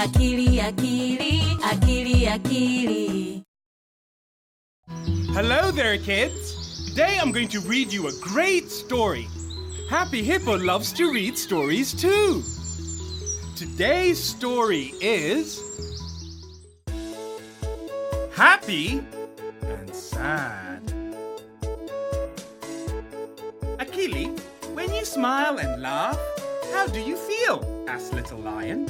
Akili, akili, akili, akili. Hello there, kids. Today I'm going to read you a great story. Happy Hippo loves to read stories too. Today's story is Happy and Sad. Akili, when you smile and laugh, how do you feel? asked Little Lion.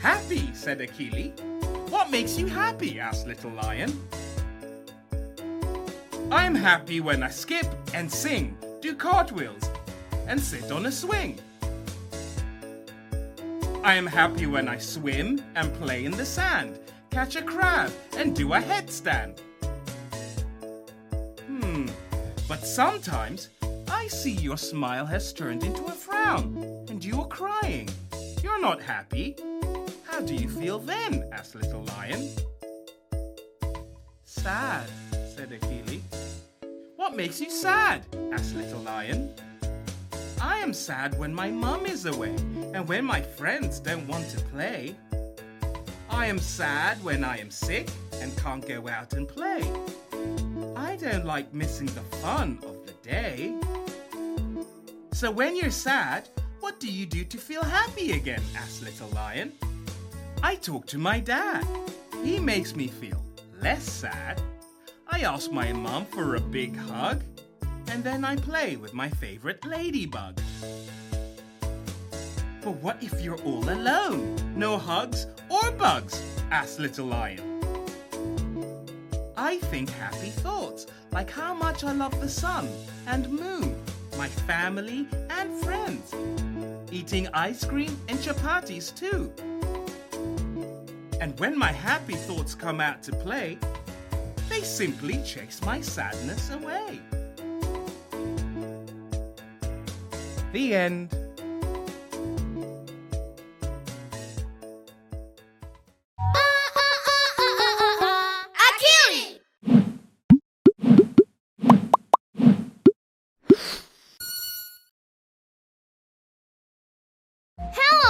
Happy, said Akili. What makes you happy? asked Little Lion. I'm happy when I skip and sing, do cartwheels, and sit on a swing. I am happy when I swim and play in the sand, catch a crab, and do a headstand. Hmm, but sometimes I see your smile has turned into a frown, and you are crying. You're not happy. How do you feel then? asked Little Lion. Sad, said Akili. What makes you sad? asked Little Lion. I am sad when my mum is away and when my friends don't want to play. I am sad when I am sick and can't go out and play. I don't like missing the fun of the day. So when you're sad, what do you do to feel happy again? asked Little Lion. I talk to my dad. He makes me feel less sad. I ask my mum for a big hug, and then I play with my favorite ladybug. But what if you're all alone? No hugs or bugs? asked Little Lion. I think happy thoughts, like how much I love the sun and moon, my family and friends. Eating ice cream and chapatis too. And when my happy thoughts come out to play, they simply chase my sadness away. The end. Akili!